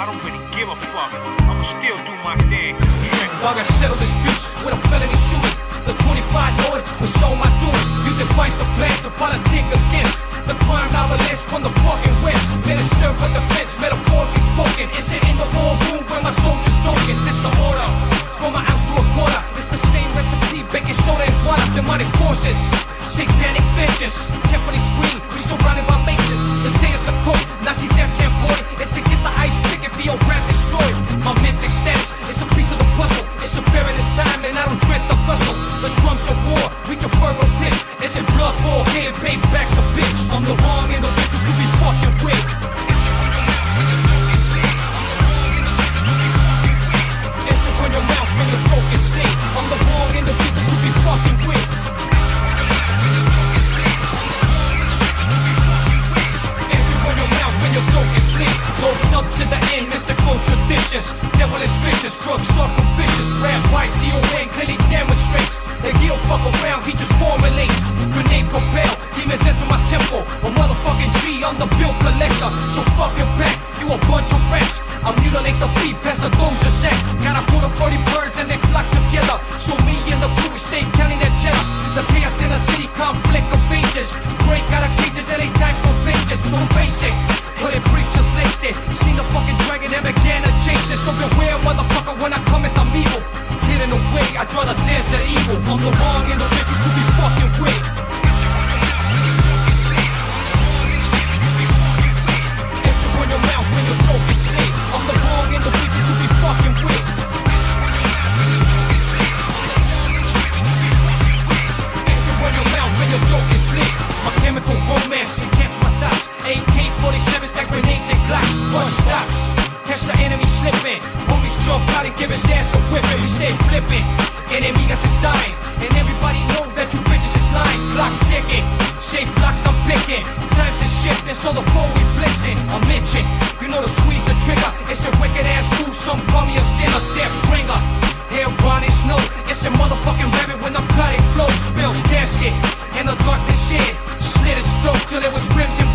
fuck. I'ma still do my thing. Dog, I settled this bitch with a felony shooting. The 25 Lord was so my doing. You devised the plan to politic against the crime novelist from the fucking west. Minister with the metaphorically spoken. It's in the war room where my soldiers talking. This the order. From an ounce to a quarter. It's the same recipe, baking soda and water. Demonic forces, satanic vengeance. Carefully screened, we surrounded by maces. They say it's a quote, Nazi death camp and destroyed. My mythic status, it's a piece of the puzzle. It's a perilous time and I don't dread the hustle. The drums of war, reach a fervent pitch. It's in blood, ball, hand, payback's a bitch. I'm the wrong individual to be fucking with. It's run your mouth when your broken state. I'm the wrong individual to be fucking with. It's run your mouth when your broken sleep. Roped up to the end, traditions. Devil is vicious, drugs are from vicious. Rap by COA clearly demonstrates that he don't fuck around, he just formulates. Grenade propel, demons enter my temple. A motherfucking G, I'm the bill collector. So fucking back, you a bunch of rats. I mutilate the beat past the doja set. Got a quarter 40 birds and they flock together. So me and the crew, we stay counting that cheddar. The chaos in the city, conflict of ages. Break out of cages, LA times for pages. So face it, but it priest just laced it. Seen the fucking dragon and began it. So beware, motherfucker, when I come at the evil. Hidden away, I draw the dance of evil. I'm the wrong your body, give his ass a whip and we stay flipping. Enemigas is dying, and everybody know that you bitches is lying. Block ticking, shape blocks I'm picking. Times is shifting, so the flow we blitzing. I'm itching, you know to squeeze the trigger. It's a wicked ass move, some call me a sinner, death bringer. Hair on and snow, it's a motherfucking rabbit when the bloody flow spills gasket. And the darkness shit slit his throat till it was crimson.